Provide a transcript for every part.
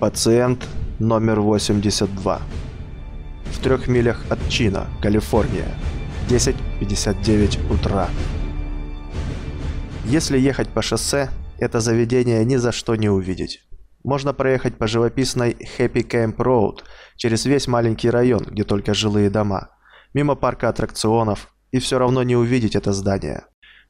Пациент номер 82. В трех милях от Чина, Калифорния. 10.59 утра. Если ехать по шоссе, это заведение ни за что не увидеть. Можно проехать по живописной Happy Camp Road через весь маленький район, где только жилые дома, мимо парка аттракционов, и все равно не увидеть это здание.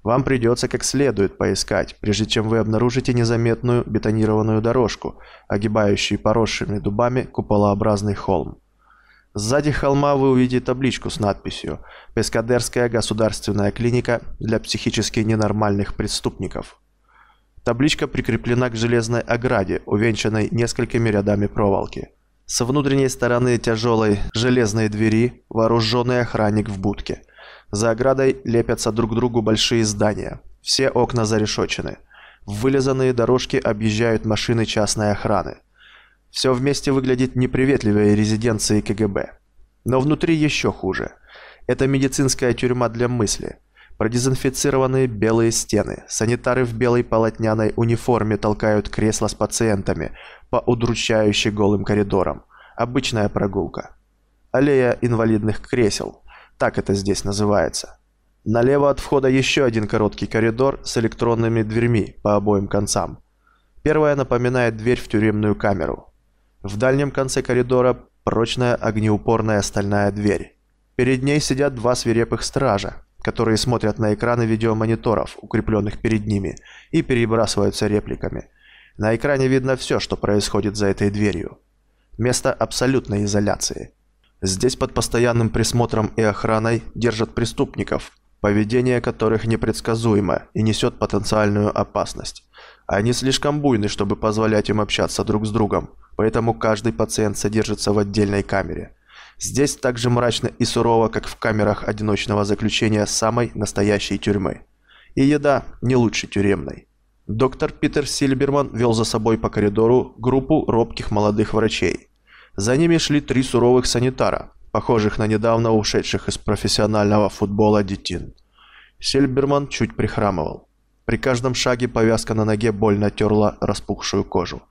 Вам придется как следует поискать, прежде чем вы обнаружите незаметную бетонированную дорожку, огибающую поросшими дубами куполообразный холм. Сзади холма вы увидите табличку с надписью «Пескадерская государственная клиника для психически ненормальных преступников». Табличка прикреплена к железной ограде, увенчанной несколькими рядами проволоки. С внутренней стороны тяжелой железной двери вооруженный охранник в будке – за оградой лепятся друг к другу большие здания. Все окна зарешочены. Вылизанные дорожки объезжают машины частной охраны. Все вместе выглядит неприветливее резиденции КГБ. Но внутри еще хуже. Это медицинская тюрьма для мысли. Продезинфицированные белые стены. Санитары в белой полотняной униформе толкают кресла с пациентами по удручающе голым коридорам. Обычная прогулка. Аллея инвалидных кресел – так это здесь называется. Налево от входа еще один короткий коридор с электронными дверьми по обоим концам. Первая напоминает дверь в тюремную камеру. В дальнем конце коридора прочная огнеупорная стальная дверь. Перед ней сидят два свирепых стража, которые смотрят на экраны видеомониторов, укрепленных перед ними, и перебрасываются репликами. На экране видно все, что происходит за этой дверью. Место абсолютной изоляции. Здесь под постоянным присмотром и охраной держат преступников, поведение которых непредсказуемо и несет потенциальную опасность. Они слишком буйны, чтобы позволять им общаться друг с другом, поэтому каждый пациент содержится в отдельной камере. Здесь так же мрачно и сурово, как в камерах одиночного заключения самой настоящей тюрьмы. И еда не лучше тюремной. Доктор Питер Сильберман вел за собой по коридору группу робких молодых врачей – за ними шли три суровых санитара, похожих на недавно ушедших из профессионального футбола детин. Сильберман чуть прихрамывал. При каждом шаге повязка на ноге больно терла распухшую кожу.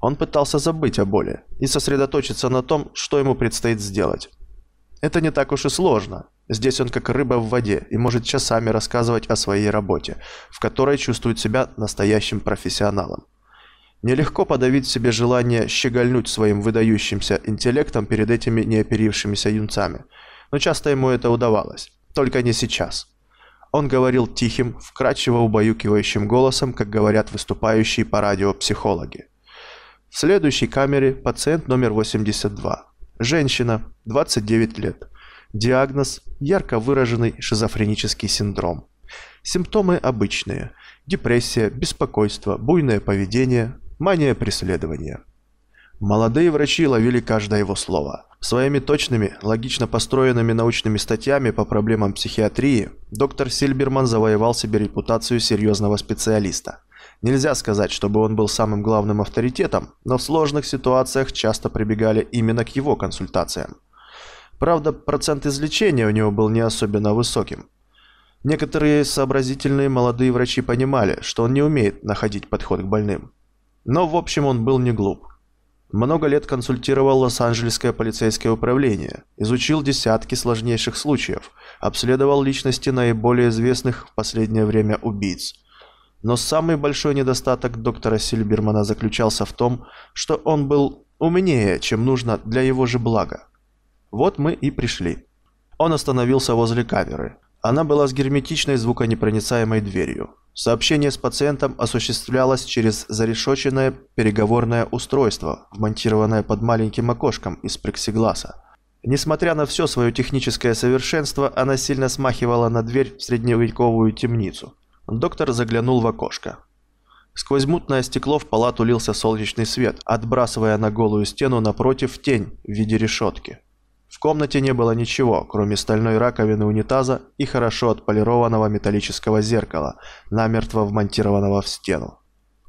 Он пытался забыть о боли и сосредоточиться на том, что ему предстоит сделать. Это не так уж и сложно. Здесь он как рыба в воде и может часами рассказывать о своей работе, в которой чувствует себя настоящим профессионалом. Нелегко подавить себе желание щегольнуть своим выдающимся интеллектом перед этими неоперившимися юнцами. Но часто ему это удавалось. Только не сейчас. Он говорил тихим, вкрадчиво убаюкивающим голосом, как говорят выступающие по радио психологи. В следующей камере пациент номер 82. Женщина, 29 лет. Диагноз – ярко выраженный шизофренический синдром. Симптомы обычные – депрессия, беспокойство, буйное поведение, Мания преследования. Молодые врачи ловили каждое его слово. Своими точными, логично построенными научными статьями по проблемам психиатрии доктор Сильберман завоевал себе репутацию серьезного специалиста. Нельзя сказать, чтобы он был самым главным авторитетом, но в сложных ситуациях часто прибегали именно к его консультациям. Правда, процент излечения у него был не особенно высоким. Некоторые сообразительные молодые врачи понимали, что он не умеет находить подход к больным. Но, в общем, он был не глуп. Много лет консультировал Лос-Анджелесское полицейское управление, изучил десятки сложнейших случаев, обследовал личности наиболее известных в последнее время убийц. Но самый большой недостаток доктора Сильбермана заключался в том, что он был умнее, чем нужно для его же блага. Вот мы и пришли. Он остановился возле камеры. Она была с герметичной звуконепроницаемой дверью. Сообщение с пациентом осуществлялось через зарешоченное переговорное устройство, вмонтированное под маленьким окошком из плексигласа. Несмотря на все свое техническое совершенство, она сильно смахивала на дверь в средневековую темницу. Доктор заглянул в окошко. Сквозь мутное стекло в палату лился солнечный свет, отбрасывая на голую стену напротив тень в виде решетки. В комнате не было ничего, кроме стальной раковины унитаза и хорошо отполированного металлического зеркала, намертво вмонтированного в стену.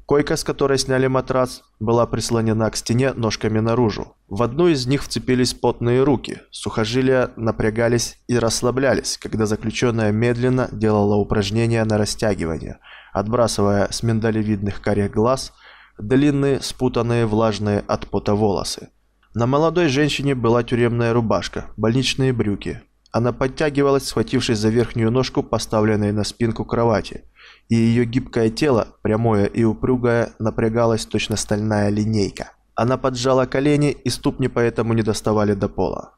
Койка, с которой сняли матрас, была прислонена к стене ножками наружу. В одну из них вцепились потные руки, сухожилия напрягались и расслаблялись, когда заключенная медленно делала упражнения на растягивание, отбрасывая с миндалевидных карих глаз длинные, спутанные, влажные от пота волосы. На молодой женщине была тюремная рубашка, больничные брюки. Она подтягивалась, схватившись за верхнюю ножку, поставленной на спинку кровати, и ее гибкое тело, прямое и упругое, напрягалось точно стальная линейка. Она поджала колени, и ступни поэтому не доставали до пола.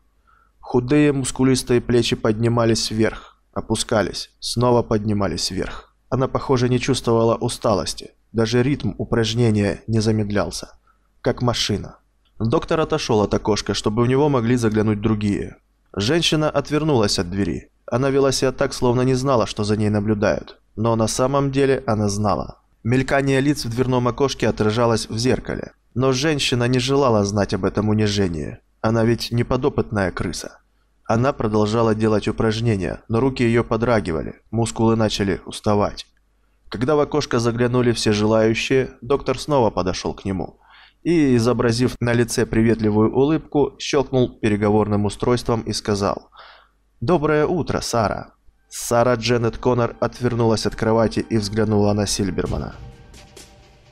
Худые мускулистые плечи поднимались вверх, опускались, снова поднимались вверх. Она, похоже, не чувствовала усталости. Даже ритм упражнения не замедлялся. Как машина. Доктор отошел от окошка, чтобы у него могли заглянуть другие. Женщина отвернулась от двери. Она вела себя так, словно не знала, что за ней наблюдают. Но на самом деле она знала. Мелькание лиц в дверном окошке отражалось в зеркале. Но женщина не желала знать об этом унижении. Она ведь не подопытная крыса. Она продолжала делать упражнения, но руки ее подрагивали, мускулы начали уставать. Когда в окошко заглянули все желающие, доктор снова подошел к нему и, изобразив на лице приветливую улыбку, щелкнул переговорным устройством и сказал «Доброе утро, Сара». Сара Дженнет Коннор отвернулась от кровати и взглянула на Сильбермана.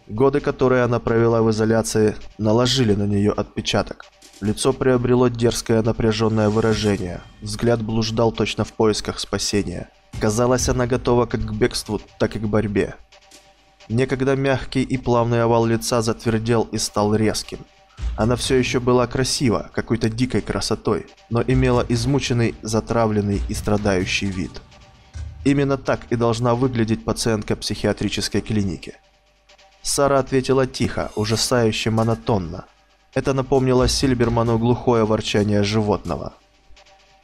Годы, которые она провела в изоляции, наложили на нее отпечаток. Лицо приобрело дерзкое напряженное выражение. Взгляд блуждал точно в поисках спасения. Казалось, она готова как к бегству, так и к борьбе. Некогда мягкий и плавный овал лица затвердел и стал резким. Она все еще была красива, какой-то дикой красотой, но имела измученный, затравленный и страдающий вид. Именно так и должна выглядеть пациентка психиатрической клиники. Сара ответила тихо, ужасающе монотонно. Это напомнило Сильберману глухое ворчание животного.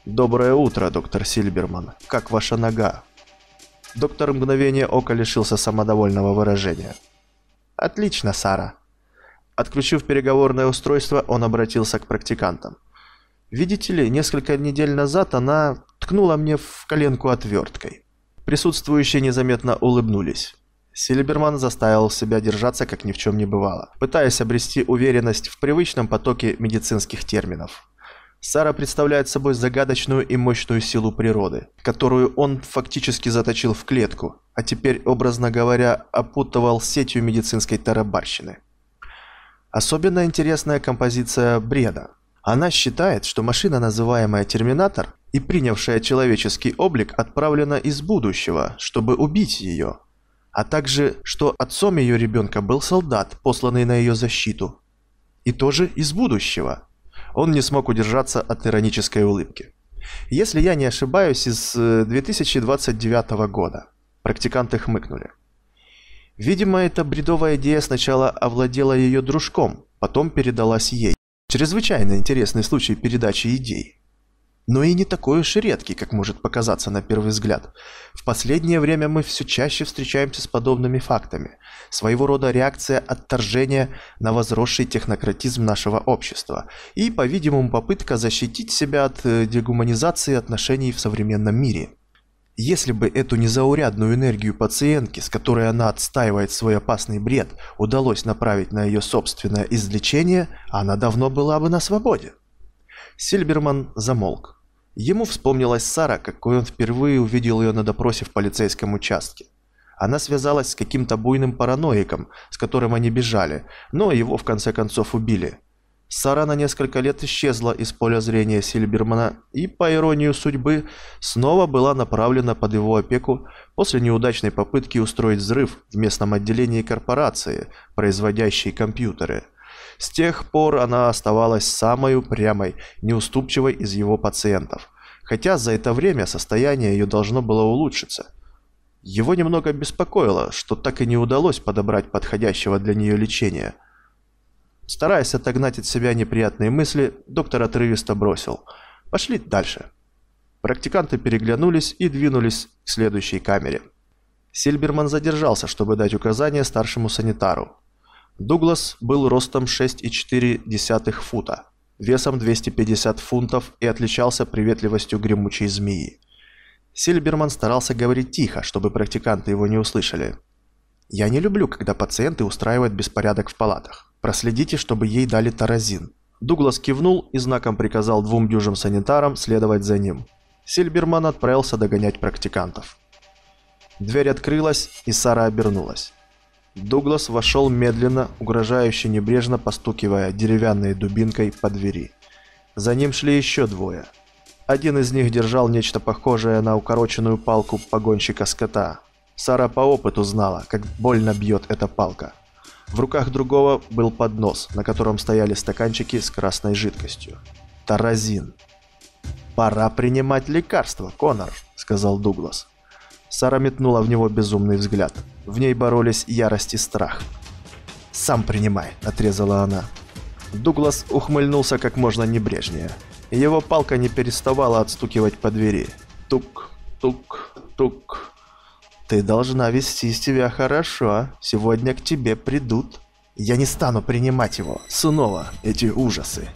«Доброе утро, доктор Сильберман. Как ваша нога?» Доктор мгновение ока лишился самодовольного выражения. «Отлично, Сара». Отключив переговорное устройство, он обратился к практикантам. «Видите ли, несколько недель назад она ткнула мне в коленку отверткой». Присутствующие незаметно улыбнулись. Сильберман заставил себя держаться, как ни в чем не бывало, пытаясь обрести уверенность в привычном потоке медицинских терминов. Сара представляет собой загадочную и мощную силу природы, которую он фактически заточил в клетку, а теперь, образно говоря, опутывал сетью медицинской тарабарщины. Особенно интересная композиция бреда. Она считает, что машина, называемая Терминатор, и принявшая человеческий облик, отправлена из будущего, чтобы убить ее, а также, что отцом ее ребенка был солдат, посланный на ее защиту, и тоже из будущего – он не смог удержаться от иронической улыбки. Если я не ошибаюсь, из 2029 э, года. Практиканты хмыкнули. Видимо, эта бредовая идея сначала овладела ее дружком, потом передалась ей. Чрезвычайно интересный случай передачи идей но и не такой уж и редкий, как может показаться на первый взгляд. В последнее время мы все чаще встречаемся с подобными фактами. Своего рода реакция отторжения на возросший технократизм нашего общества и, по-видимому, попытка защитить себя от э, дегуманизации отношений в современном мире. Если бы эту незаурядную энергию пациентки, с которой она отстаивает свой опасный бред, удалось направить на ее собственное излечение, она давно была бы на свободе. Сильберман замолк. Ему вспомнилась Сара, какой он впервые увидел ее на допросе в полицейском участке. Она связалась с каким-то буйным параноиком, с которым они бежали, но его в конце концов убили. Сара на несколько лет исчезла из поля зрения Сильбермана и, по иронии судьбы, снова была направлена под его опеку после неудачной попытки устроить взрыв в местном отделении корпорации, производящей компьютеры – с тех пор она оставалась самой упрямой, неуступчивой из его пациентов, хотя за это время состояние ее должно было улучшиться. Его немного беспокоило, что так и не удалось подобрать подходящего для нее лечения. Стараясь отогнать от себя неприятные мысли, доктор отрывисто бросил «Пошли дальше». Практиканты переглянулись и двинулись к следующей камере. Сильберман задержался, чтобы дать указания старшему санитару, Дуглас был ростом 6,4 фута, весом 250 фунтов и отличался приветливостью гремучей змеи. Сильберман старался говорить тихо, чтобы практиканты его не услышали. «Я не люблю, когда пациенты устраивают беспорядок в палатах. Проследите, чтобы ей дали таразин». Дуглас кивнул и знаком приказал двум дюжим санитарам следовать за ним. Сильберман отправился догонять практикантов. Дверь открылась, и Сара обернулась. Дуглас вошел медленно, угрожающе небрежно постукивая деревянной дубинкой по двери. За ним шли еще двое. Один из них держал нечто похожее на укороченную палку погонщика скота. Сара по опыту знала, как больно бьет эта палка. В руках другого был поднос, на котором стояли стаканчики с красной жидкостью. Таразин. «Пора принимать лекарства, Конор», — сказал Дуглас. Сара метнула в него безумный взгляд. В ней боролись ярость и страх. «Сам принимай», — отрезала она. Дуглас ухмыльнулся как можно небрежнее. Его палка не переставала отстукивать по двери. Тук, тук, тук. «Ты должна вести себя хорошо. Сегодня к тебе придут. Я не стану принимать его. Снова эти ужасы».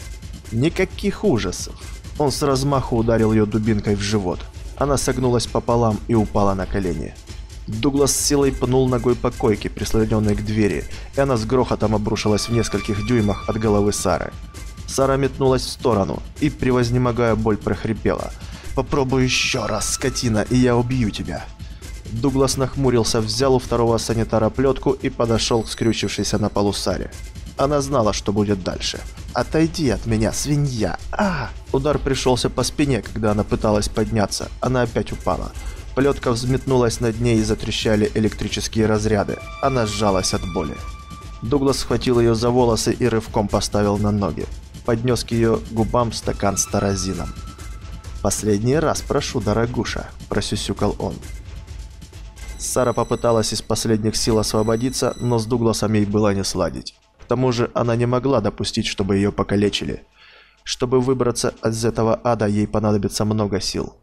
«Никаких ужасов». Он с размаху ударил ее дубинкой в живот. Она согнулась пополам и упала на колени. Дуглас с силой пнул ногой по койке, прислоненной к двери, и она с грохотом обрушилась в нескольких дюймах от головы Сары. Сара метнулась в сторону и, превознемогая боль, прохрипела. «Попробуй еще раз, скотина, и я убью тебя!» Дуглас нахмурился, взял у второго санитара плетку и подошел к скрючившейся на полу Саре. Она знала, что будет дальше. «Отойди от меня, свинья! а Удар пришелся по спине, когда она пыталась подняться. Она опять упала. Плетка взметнулась над ней и затрещали электрические разряды. Она сжалась от боли. Дуглас схватил ее за волосы и рывком поставил на ноги. Поднес к ее губам стакан с таразином. «Последний раз прошу, дорогуша», – просюсюкал он. Сара попыталась из последних сил освободиться, но с Дугласом ей было не сладить. Тому же она не могла допустить, чтобы ее покалечили. Чтобы выбраться из этого ада, ей понадобится много сил.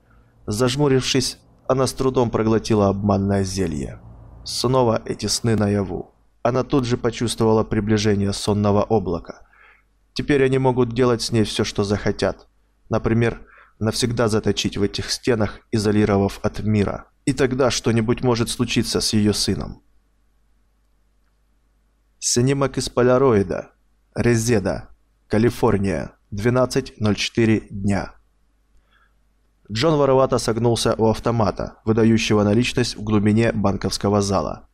Зажмурившись, она с трудом проглотила обманное зелье. Снова эти сны наяву. Она тут же почувствовала приближение сонного облака. Теперь они могут делать с ней все, что захотят. Например, навсегда заточить в этих стенах, изолировав от мира. И тогда что-нибудь может случиться с ее сыном. Снимок из полароида. Резеда. Калифорния. 12.04 дня. Джон воровато согнулся у автомата, выдающего наличность в глубине банковского зала.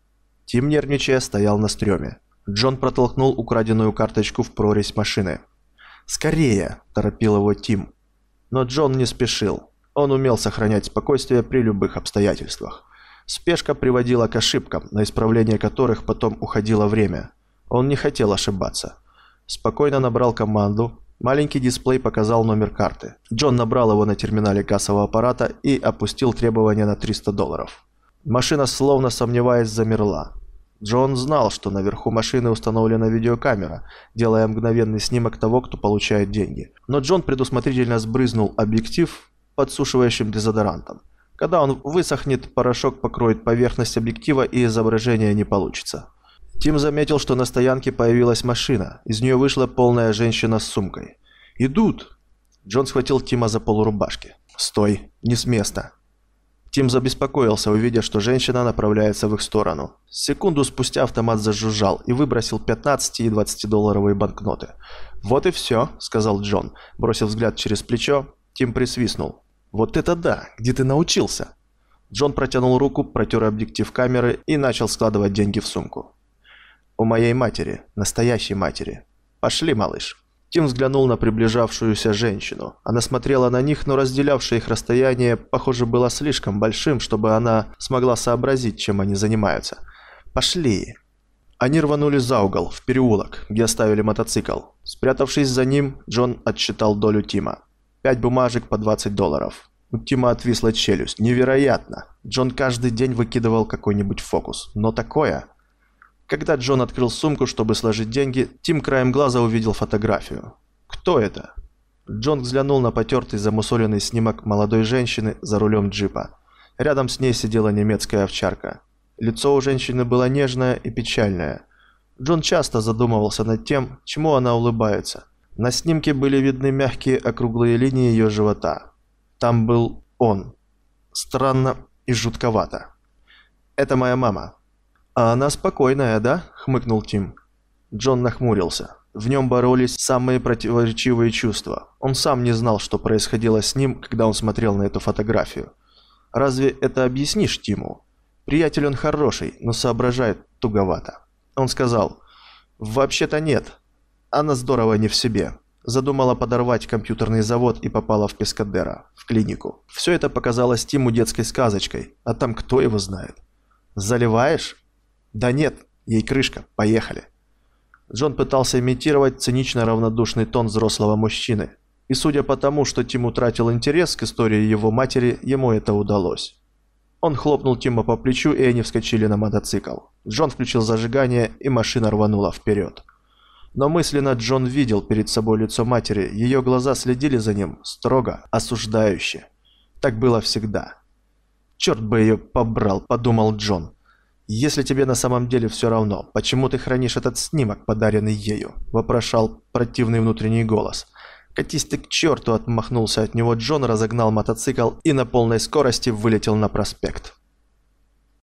Тим, нервничая, стоял на стреме. Джон протолкнул украденную карточку в прорезь машины. «Скорее!» – торопил его Тим. Но Джон не спешил. Он умел сохранять спокойствие при любых обстоятельствах. Спешка приводила к ошибкам, на исправление которых потом уходило время. Он не хотел ошибаться. Спокойно набрал команду. Маленький дисплей показал номер карты. Джон набрал его на терминале кассового аппарата и опустил требование на 300 долларов. Машина, словно сомневаясь, замерла. Джон знал, что наверху машины установлена видеокамера, делая мгновенный снимок того, кто получает деньги. Но Джон предусмотрительно сбрызнул объектив подсушивающим дезодорантом. Когда он высохнет, порошок покроет поверхность объектива и изображение не получится. Тим заметил, что на стоянке появилась машина. Из нее вышла полная женщина с сумкой. «Идут!» Джон схватил Тима за полурубашки. «Стой! Не с места!» Тим забеспокоился, увидя, что женщина направляется в их сторону. Секунду спустя автомат зажужжал и выбросил 15 и 20-долларовые банкноты. «Вот и все», — сказал Джон, бросив взгляд через плечо. Тим присвистнул. «Вот это да! Где ты научился?» Джон протянул руку, протер объектив камеры и начал складывать деньги в сумку. «У моей матери, настоящей матери. Пошли, малыш». Тим взглянул на приближавшуюся женщину. Она смотрела на них, но разделявшее их расстояние, похоже, было слишком большим, чтобы она смогла сообразить, чем они занимаются. «Пошли!» Они рванули за угол, в переулок, где оставили мотоцикл. Спрятавшись за ним, Джон отсчитал долю Тима. Пять бумажек по 20 долларов. У Тима отвисла челюсть. Невероятно! Джон каждый день выкидывал какой-нибудь фокус. Но такое... Когда Джон открыл сумку, чтобы сложить деньги, Тим краем глаза увидел фотографию. Кто это? Джон взглянул на потертый замусоленный снимок молодой женщины за рулем джипа. Рядом с ней сидела немецкая овчарка. Лицо у женщины было нежное и печальное. Джон часто задумывался над тем, чему она улыбается. На снимке были видны мягкие округлые линии ее живота. Там был он. Странно и жутковато. «Это моя мама», «А она спокойная, да?» – хмыкнул Тим. Джон нахмурился. В нем боролись самые противоречивые чувства. Он сам не знал, что происходило с ним, когда он смотрел на эту фотографию. Разве это объяснишь Тиму? Приятель он хороший, но соображает туговато. Он сказал, «Вообще-то нет. Она здорово не в себе. Задумала подорвать компьютерный завод и попала в Пескадера, в клинику. Все это показалось Тиму детской сказочкой, а там кто его знает. Заливаешь? Да нет, ей крышка, поехали. Джон пытался имитировать цинично равнодушный тон взрослого мужчины. И судя по тому, что Тим утратил интерес к истории его матери, ему это удалось. Он хлопнул Тима по плечу, и они вскочили на мотоцикл. Джон включил зажигание, и машина рванула вперед. Но мысленно Джон видел перед собой лицо матери, ее глаза следили за ним, строго, осуждающе. Так было всегда. «Черт бы ее побрал», – подумал Джон. «Если тебе на самом деле все равно, почему ты хранишь этот снимок, подаренный ею?» – вопрошал противный внутренний голос. «Катись ты к черту!» – отмахнулся от него Джон, разогнал мотоцикл и на полной скорости вылетел на проспект.